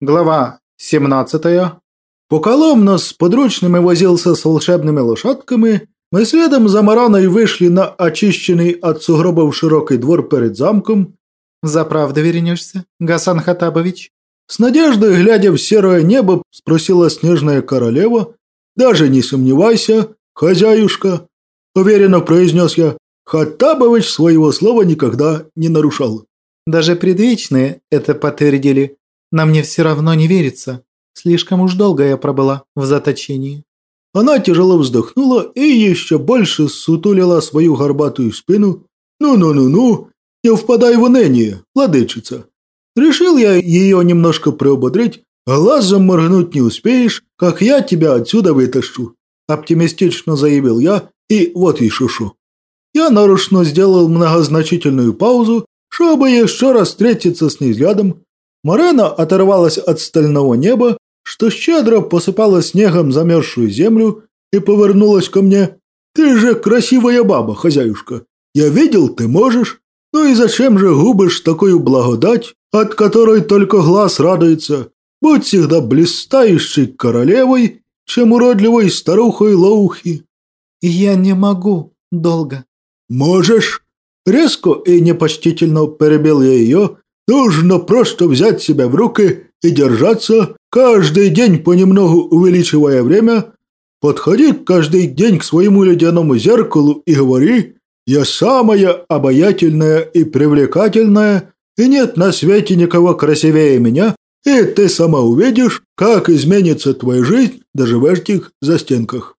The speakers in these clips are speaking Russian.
Глава 17. Пока Ломнос с подручными возился с волшебными лошадками, мы следом за Мараной вышли на очищенный от сугробов широкий двор перед замком. «За правду вернешься, Гасан Хатабович?» С надеждой, глядя в серое небо, спросила снежная королева. «Даже не сомневайся, хозяюшка», – уверенно произнес я. Хаттабович своего слова никогда не нарушал. «Даже предвечные это подтвердили», но мне все равно не верится. Слишком уж долго я пробыла в заточении». Она тяжело вздохнула и еще больше сутулила свою горбатую спину. «Ну-ну-ну-ну, не впадай в уныние, владычица». Решил я ее немножко приободрить. «Глазом моргнуть не успеешь, как я тебя отсюда вытащу», оптимистично заявил я, и вот и шушу. Я нарочно сделал многозначительную паузу, чтобы еще раз встретиться с ней взглядом, Морена оторвалась от стального неба, что щедро посыпало снегом замерзшую землю, и повернулась ко мне. «Ты же красивая баба, хозяюшка. Я видел, ты можешь. Ну и зачем же губишь такую благодать, от которой только глаз радуется? Будь всегда блистающей королевой, чем уродливой старухой Лоухи». «Я не могу долго». «Можешь». Резко и непочтительно перебил я ее, Нужно просто взять себя в руки и держаться, каждый день понемногу увеличивая время. Подходи каждый день к своему ледяному зеркалу и говори «Я самая обаятельная и привлекательная, и нет на свете никого красивее меня, и ты сама увидишь, как изменится твоя жизнь даже в этих застенках».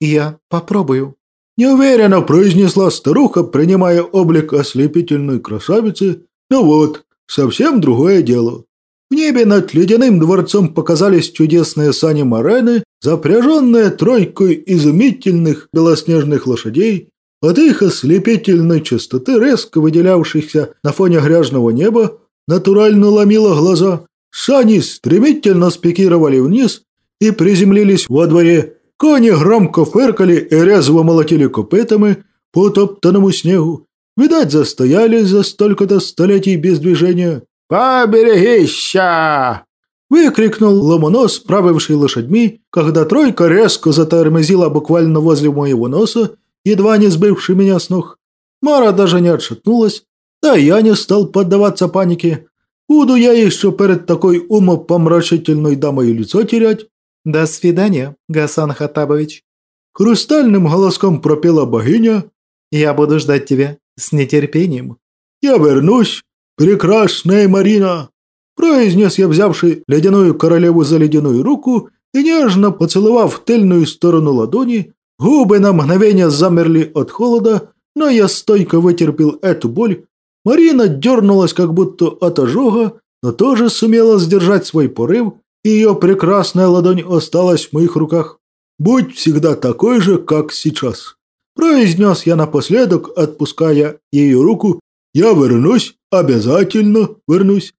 «Я попробую», – неуверенно произнесла старуха, принимая облик ослепительной красавицы. «Ну вот, Совсем другое дело. В небе над ледяным дворцом показались чудесные сани Морены, запряженные тройкой изумительных белоснежных лошадей. От их ослепительной чистоты, резко выделявшихся на фоне грязного неба, натурально ломило глаза. Сани стремительно спикировали вниз и приземлились во дворе. Кони громко фыркали и резво молотили копытами по топтанному снегу. Видать, застоялись за столько-то столетий без движения. «Поберегища!» Выкрикнул ломонос, справивший лошадьми, когда тройка резко затормозила буквально возле моего носа, едва не сбивший меня с ног. Мара даже не отшатнулась, да я не стал поддаваться панике. Буду я еще перед такой умопомрачительной дамой лицо терять? «До свидания, Гасан Хатабович!» Хрустальным голоском пропела богиня. «Я буду ждать тебя с нетерпением. «Я вернусь, прекрасная Марина!» произнес я, взявший ледяную королеву за ледяную руку и нежно поцеловав тыльную сторону ладони, губы на мгновение замерли от холода, но я стойко вытерпел эту боль. Марина дернулась как будто от ожога, но тоже сумела сдержать свой порыв, и ее прекрасная ладонь осталась в моих руках. «Будь всегда такой же, как сейчас». Произнес я напоследок, отпуская ее руку. «Я вернусь, обязательно вернусь».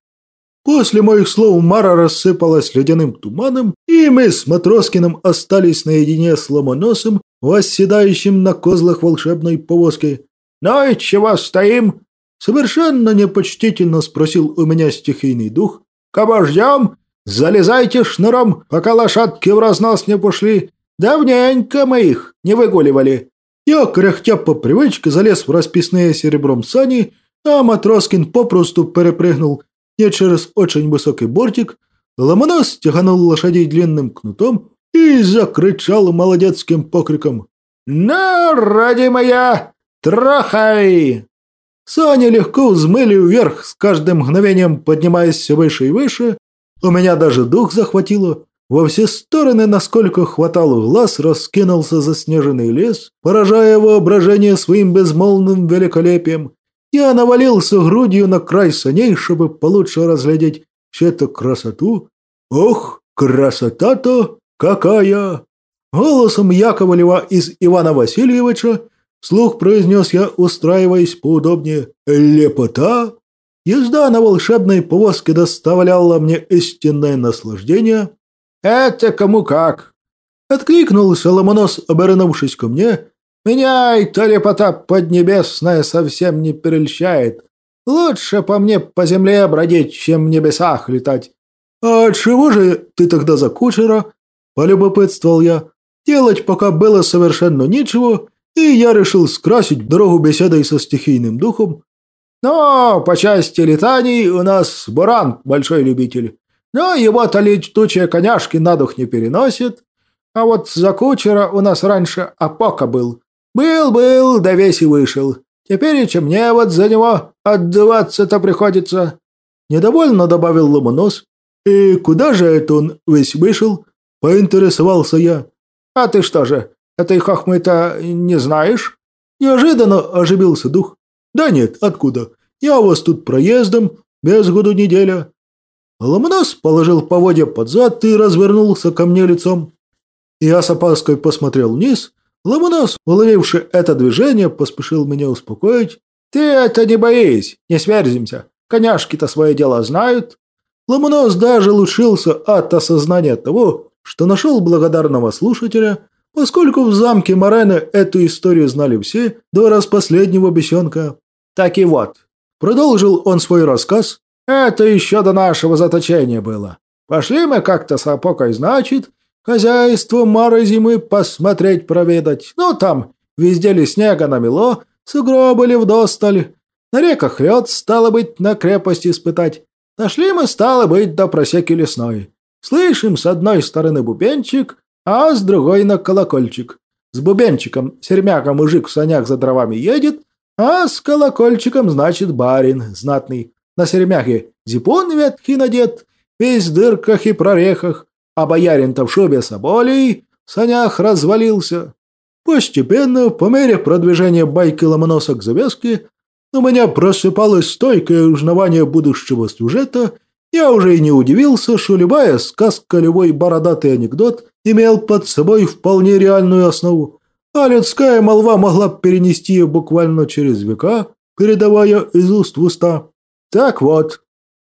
После моих слов Мара рассыпалась ледяным туманом, и мы с Матроскиным остались наедине с Ломоносом, восседающим на козлах волшебной повозки. «Ну и чего стоим?» Совершенно непочтительно спросил у меня стихийный дух. «Кого ждем? Залезайте шнуром, пока лошадки в разнос не пошли. Давненько мы их не выгуливали». Я, кряхтя по привычке, залез в расписные серебром сани, а Матроскин попросту перепрыгнул не через очень высокий бортик, Ломонос тяганул лошадей длинным кнутом и закричал молодецким покриком «Ну, родимая, трахай!» Сани легко взмыли вверх, с каждым мгновением поднимаясь все выше и выше. У меня даже дух захватило. Во все стороны, насколько хватало глаз, раскинулся заснеженный лес, поражая воображение своим безмолвным великолепием. Я навалился грудью на край саней, чтобы получше разглядеть всю эту красоту. Ох, красота-то какая! Голосом Якова Лева из Ивана Васильевича слух произнес я, устраиваясь поудобнее. Лепота! Езда на волшебной повозке доставляла мне истинное наслаждение – «Это кому как!» Откликнулся Ломонос, обернувшись ко мне. «Меня эта лепота поднебесная совсем не перельщает. Лучше по мне по земле бродить, чем в небесах летать. «А чего же ты тогда за кучера?» – полюбопытствовал я. Делать пока было совершенно нечего, и я решил скрасить дорогу беседой со стихийным духом. «Но по части летаний у нас Буран большой любитель, но его-то летучие коняшки на дух не переносит. А вот за кучера у нас раньше Апока был. Был-был, да весь и вышел. Теперь и мне вот за него отдуваться-то приходится». Недовольно добавил Ломонос. «И куда же это он весь вышел?» – поинтересовался я. «А ты что же, этой хохмы-то не знаешь?» Неожиданно оживился дух. «Да нет, откуда? Я у вас тут проездом, без году неделя». Ломонос положил поводья под зад и развернулся ко мне лицом. Я с опаской посмотрел вниз. Ломонос, уловивший это движение, поспешил меня успокоить. «Ты это не боись, не сверзимся. Коняшки-то свое дело знают». Ломонос даже лучился от осознания того, что нашел благодарного слушателя, поскольку в замке Морена эту историю знали все до распоследнего бесенка. «Так и вот», – продолжил он свой рассказ, – «это еще до нашего заточения было. Пошли мы как-то с Апокой, значит, хозяйство Мары зимы посмотреть проведать. Ну, там везде ли снега намело, сугробы ли вдосталь. На реках лед, стало быть, на крепости испытать. Нашли мы, стало быть, до просеки лесной. Слышим с одной стороны бубенчик, а с другой на колокольчик. С бубенчиком сермяка мужик в санях за дровами едет, а с колокольчиком, значит, барин знатный. На сермяхе зипун ветхий надет, весь в дырках и прорехах, а боярин-то в шубе соболей в санях развалился. Постепенно, по мере продвижения байки ломоноса к завязке, у меня просыпалось стойкое узнавание будущего сюжета – я уже и не удивился, что любая сказка, любой бородатый анекдот имел под собой вполне реальную основу, а людская молва могла перенести ее буквально через века, передавая из уст в уста. Так вот,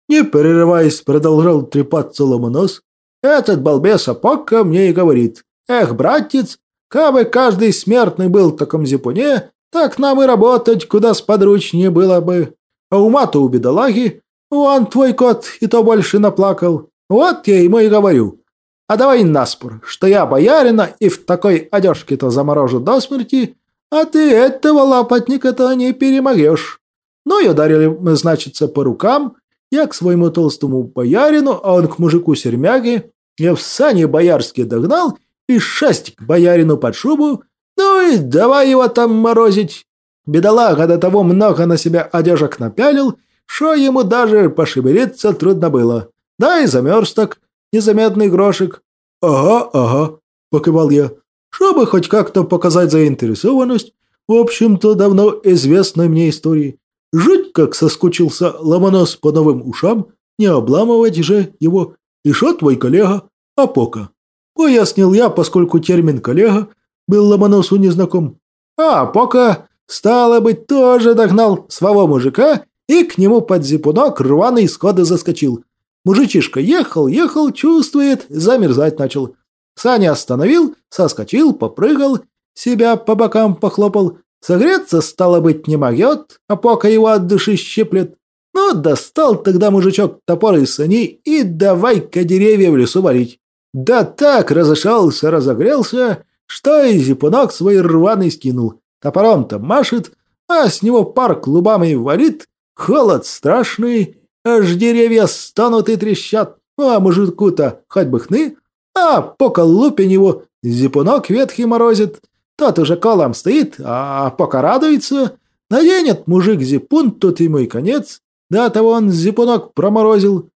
не прерываясь, продолжал трепаться ломонос, этот балбес Апокка мне и говорит, «Эх, братец, кабы каждый смертный был в таком зипуне, так нам и работать куда сподручнее было бы. А ума-то у бедолаги Вон твой кот и то больше наплакал. Вот я ему и говорю. А давай наспор, что я боярина и в такой одежке-то заморожу до смерти, а ты этого лапотника-то не перемогешь. Ну и ударили мы, значится, по рукам, я к своему толстому боярину, а он к мужику сермяге. Я в сане боярские догнал и шастик боярину под шубу, ну и давай его там морозить. Бедолага до того много на себя одежек напялил, что ему даже пошевелиться трудно было. Да и замерз так, незаметный грошек. «Ага, ага», – покивал я. «Чтобы хоть как-то показать заинтересованность, в общем-то, давно известной мне истории. Жуть как соскучился ломонос по новым ушам, не обламывать же его. И шо твой коллега? Апока?» Пояснил я, поскольку термин «коллега» был ломоносу незнаком. «А Апока, стало быть, тоже догнал своего мужика и к нему под зипунок рваный схода заскочил. Мужичишка ехал, ехал, чувствует, замерзать начал. Саня остановил, соскочил, попрыгал, себя по бокам похлопал. Согреться, стало быть, не могет, а пока его от души щиплет. Ну, достал тогда мужичок топор из сани и давай-ка деревья в лесу валить. Да так разошелся, разогрелся, что и зипунок свой рваный скинул. Топором-то машет, а с него пар клубами валит, Холод страшный, аж деревья станут и трещат, а мужику-то хоть бы хны, а по колупе него зипунок ветхий морозит. Тот уже колом стоит, а пока радуется. Наденет мужик зипун, тут ему и конец. До того он зипунок проморозил.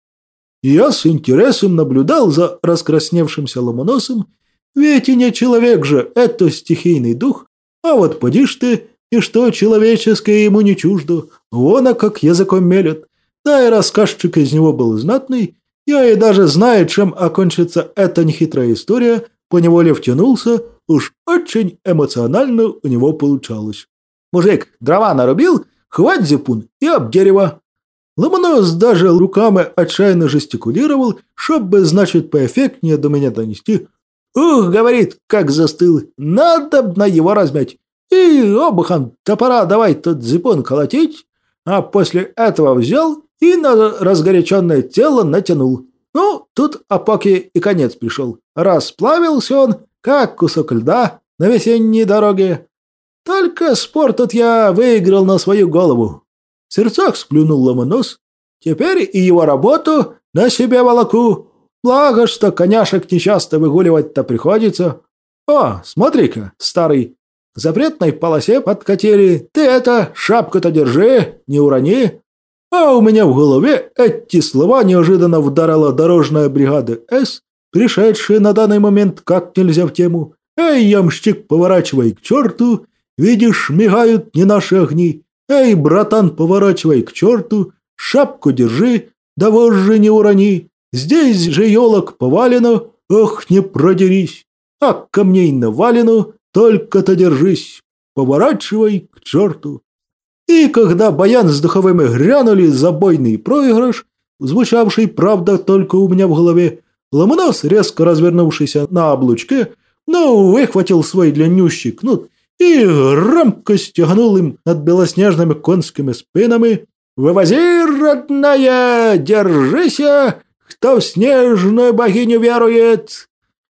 Я с интересом наблюдал за раскрасневшимся ломоносом, ведь и не человек же, это стихийный дух. А вот поди ж ты, и что человеческое ему не чуждо, вон а как языком мелет. Да и рассказчик из него был знатный, я и даже знаю, чем окончится эта нехитрая история, поневоле втянулся, уж очень эмоционально у него получалось. Мужик дрова нарубил, хвать зипун и об дерево. Ломонос даже руками отчаянно жестикулировал, чтобы, значит, поэффектнее до меня донести. «Ух, — говорит, — как застыл, надо б на его размять. И обухом топора давай тот зипун колотить, а после этого взял и на разгоряченное тело натянул. Ну, тут Апоке и конец пришел. Расплавился он, как кусок льда на весенней дороге. Только спор тут я выиграл на свою голову. В сердцах сплюнул Ломонос. Теперь и его работу на себе волоку. Благо, что коняшек нечасто выгуливать-то приходится. О, смотри-ка, старый, к запретной полосе подкатили. Ты это, шапку-то держи, не урони. А у меня в голове эти слова неожиданно вдарила дорожная бригада «С», пришедшая на данный момент как нельзя в тему. «Эй, ямщик, поворачивай к черту! Видишь, мигают не наши огни! Эй, братан, поворачивай к черту! Шапку держи, да вожжи не урони! Здесь же елок повалено, ох, не продерись! А камней навалено, только-то держись! Поворачивай к черту!» И когда баян с духовыми грянули забойный проигрыш, звучавший, правда, только у меня в голове, Ломонос, резко развернувшийся на облучке, но выхватил свой длиннющий кнут и громко стягнул им над белоснежными конскими спинами «Вывози, родная, держися, кто в снежную богиню верует!»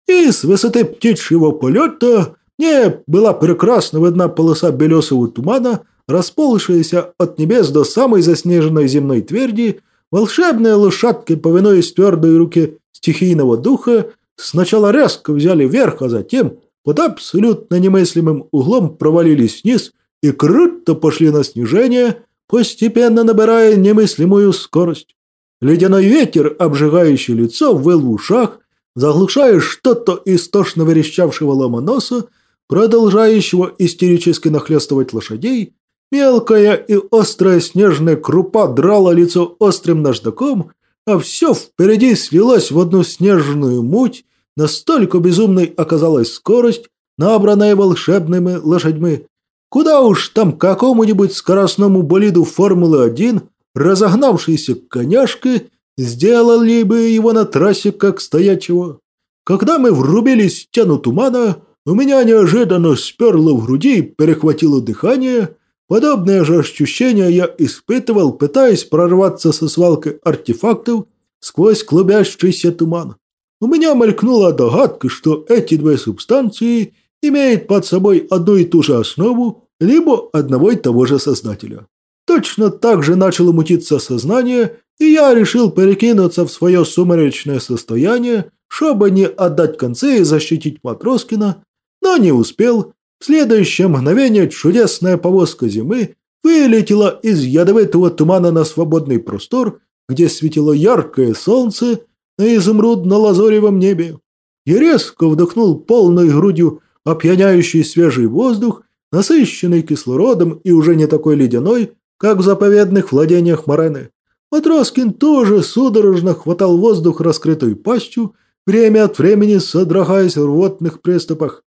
И с высоты птичьего полета мне была прекрасно видна полоса белесого тумана, расползшаяся от небес до самой заснеженной земной тверди, волшебные лошадки, повинуясь твердой руке стихийного духа, сначала резко взяли вверх, а затем под абсолютно немыслимым углом провалились вниз и круто пошли на снижение, постепенно набирая немыслимую скорость. Ледяной ветер, обжигающий лицо, выл в ушах, заглушая что-то истошно верещавшего ломоноса, продолжающего истерически нахлестывать лошадей, Мелкая и острая снежная крупа драла лицо острым наждаком, а все впереди свелось в одну снежную муть, настолько безумной оказалась скорость, набранная волшебными лошадьми. Куда уж там какому-нибудь скоростному болиду Формулы-1, разогнавшейся коняшки, сделали бы его на трассе как стоячего. Когда мы врубились в стену тумана, у меня неожиданно сперло в груди перехватило дыхание – Подобное же ощущение я испытывал, пытаясь прорваться со свалкой артефактов сквозь клубящийся туман. У меня мелькнула догадка, что эти две субстанции имеют под собой одну и ту же основу, либо одного и того же создателя. Точно так же начало мутиться сознание, и я решил перекинуться в свое сумеречное состояние, чтобы не отдать концы и защитить Матроскина, но не успел, в следующее мгновение чудесная повозка зимы вылетела из ядовитого тумана на свободный простор, где светило яркое солнце на изумрудно-лазоревом небе. Я резко вдохнул полной грудью опьяняющий свежий воздух, насыщенный кислородом и уже не такой ледяной, как в заповедных владениях Морены. Матроскин тоже судорожно хватал воздух раскрытой пастью, время от времени содрогаясь в рвотных приступах.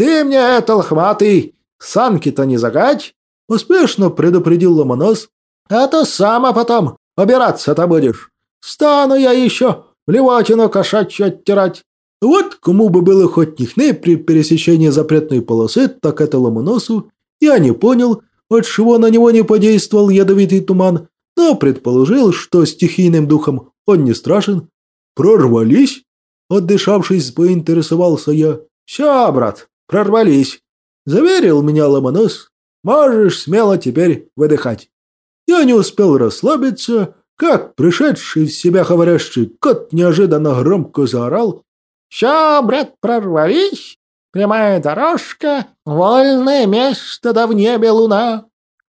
«Ты мне это, лохматый, санки-то не загать!» Успешно предупредил Ломонос. «А то сама потом убираться-то будешь. Стану я еще блевотину кошачью оттирать». Вот кому бы было хоть нихны при пересечении запретной полосы, так это Ломоносу. Я не понял, от чего на него не подействовал ядовитый туман, но предположил, что стихийным духом он не страшен. «Прорвались?» Отдышавшись, поинтересовался я. «Все, брат, Прорвались. Заверил меня Ломонос. Можешь смело теперь выдыхать. Я не успел расслабиться, как пришедший в себя говорящий кот неожиданно громко заорал. «Ща, брат, прорвались! Прямая дорожка, вольное место, да в небе луна!»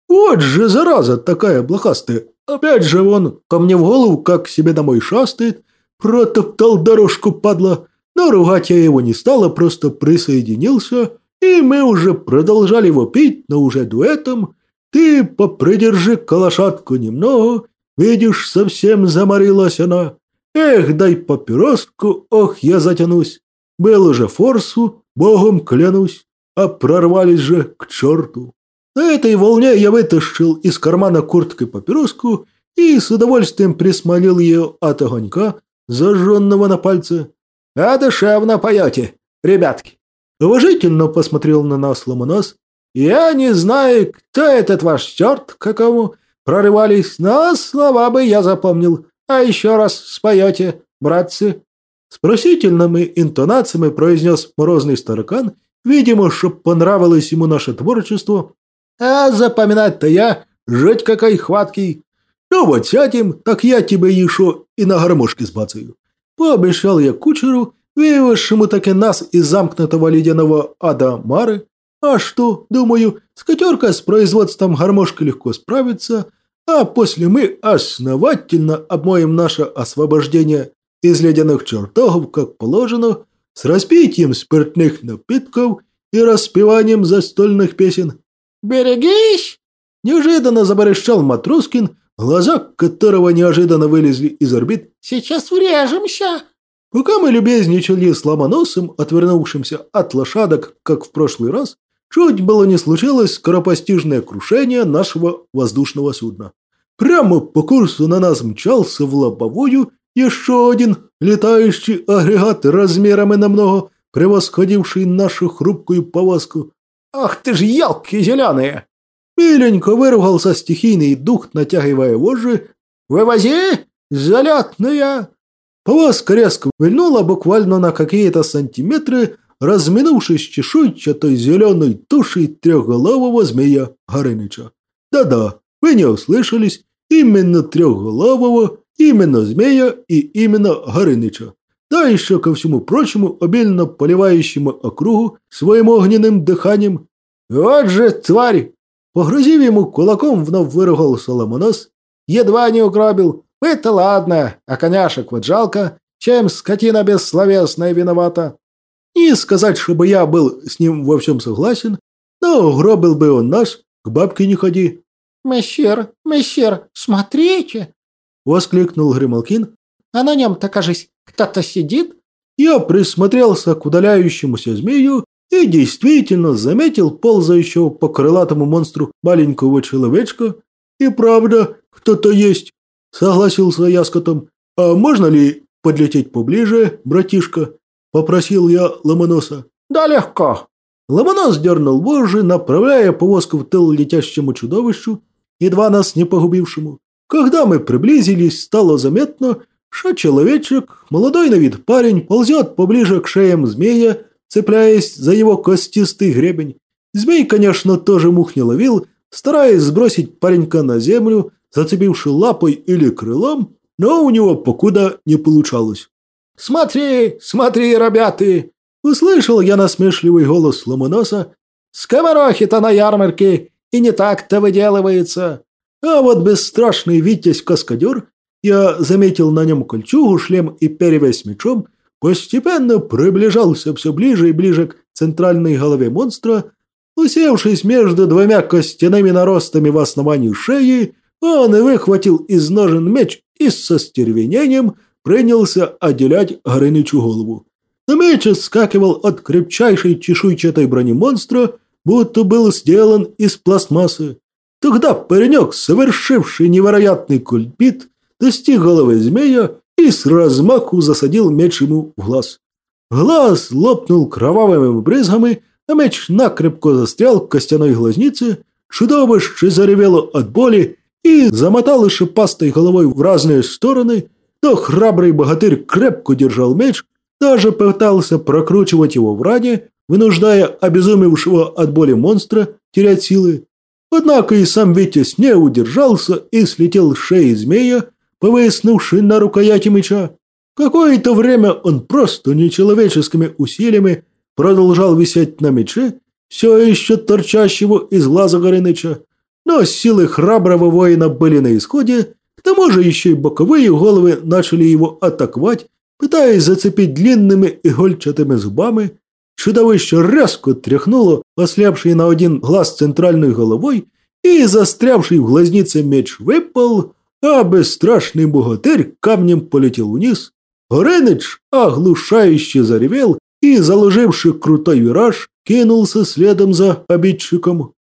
Вот же зараза такая блохастая! Опять же он ко мне в голову, как себе домой шастает, протоптал дорожку, падла. Но ругать я его не стал, а просто присоединился, и мы уже продолжали его пить, но уже дуэтом. Ты попридержи калашатку немного, видишь, совсем заморилась она. Эх, дай папироску, ох, я затянусь. Был уже форсу, богом клянусь, а прорвались же к черту. На этой волне я вытащил из кармана куртки папироску и с удовольствием присмолил ее от огонька, зажженного на пальце. «А душевно поете, ребятки!» Уважительно посмотрел на нас Ломонос. «Я не знаю, кто этот ваш черт, какому прорывались, но слова бы я запомнил. А еще раз споете, братцы?» С просительными интонациями произнес морозный старикан, видимо, чтоб понравилось ему наше творчество. «А запоминать-то я, жить какой хваткий!» «Ну вот сядем, так я тебе еще и на гармошке сбацаю». Пообещал я кучеру, вывезшему таки нас из замкнутого ледяного ада Мары. А что, думаю, скатерка с производством гармошки легко справится, а после мы основательно обмоем наше освобождение из ледяных чертогов, как положено, с распитием спиртных напитков и распеванием застольных песен. «Берегись!» Неожиданно заборещал Матроскин, глаза которого неожиданно вылезли из орбит. «Сейчас врежемся!» Пока мы любезничали с ломоносом, отвернувшимся от лошадок, как в прошлый раз, чуть было не случилось скоропостижное крушение нашего воздушного судна. Прямо по курсу на нас мчался в лобовую еще один летающий агрегат размерами намного превосходивший нашу хрупкую повозку. «Ах ты ж елки зеленые!» Миленько выругался стихийный дух, натягивая вожжи. «Вывози! Залетная!» Повозка резко вильнула буквально на какие-то сантиметры, разминувшись чешуйчатой зеленой тушей трехголового змея Горыныча. Да-да, вы не услышались, именно трехголового, именно змея и именно Горыныча. Да еще ко всему прочему, обильно поливающему округу своим огненным дыханием. «Вот же тварь!» Погрузив ему кулаком, вновь выругал Соломонос. «Едва не угробил. Это ладно, а коняшек вот жалко, чем скотина бессловесная виновата». Не сказать, чтобы я был с ним во всем согласен, но гробил бы он нас, к бабке не ходи. «Мессир, мессир, смотрите!» — воскликнул Грималкин. «А на нем-то, кажись, кто-то сидит?» Я присмотрелся к удаляющемуся змею и действительно заметил ползающего по крылатому монстру маленького человечка. И правда, кто-то есть, согласился я с котом. А можно ли подлететь поближе, братишка? Попросил я Ломоноса. Да легко. Ломонос дернул вожжи, направляя повозку в тыл летящему чудовищу, едва нас не погубившему. Когда мы приблизились, стало заметно, что человечек, молодой на вид парень, ползет поближе к шеям змея, цепляясь за его костистый гребень. Змей, конечно, тоже мух не ловил, стараясь сбросить паренька на землю, зацепивши лапой или крылом, но у него покуда не получалось. «Смотри, смотри, ребята!» Услышал я насмешливый голос Ломоноса. «Скоморохи-то на ярмарке, и не так-то выделывается!» А вот бесстрашный Витязь-каскадер, я заметил на нем кольчугу, шлем и перевязь мечом, постепенно приближался все ближе и ближе к центральной голове монстра. Усевшись между двумя костяными наростами в основании шеи, он выхватил из ножен меч и со стервенением принялся отделять Горынычу голову. Но меч скакивал от крепчайшей чешуйчатой брони монстра, будто был сделан из пластмассы. Тогда паренек, совершивший невероятный кульбит, достиг головы змея с размаху засадил меч ему в глаз. Глаз лопнул кровавыми брызгами, а меч накрепко застрял в костяной глазнице, чудовище заревело от боли и замотало шипастой головой в разные стороны, но храбрый богатырь крепко держал меч, даже пытался прокручивать его в ране, вынуждая обезумевшего от боли монстра терять силы. Однако и сам Витязь не удержался и слетел с шеи змея, повыснувший на рукояти меча. Какое-то время он просто нечеловеческими усилиями продолжал висеть на мече, все еще торчащего из глаза Горыныча. Но силы храброго воина были на исходе, к тому же еще и боковые головы начали его атаковать, пытаясь зацепить длинными игольчатыми зубами. Чудовище резко тряхнуло, ослепший на один глаз центральной головой, и застрявший в глазнице меч выпал, а бесстрашный богатырь камнем полетел вниз. Горыныч оглушающе заревел и, заложивший крутой вираж, кинулся следом за обидчиком.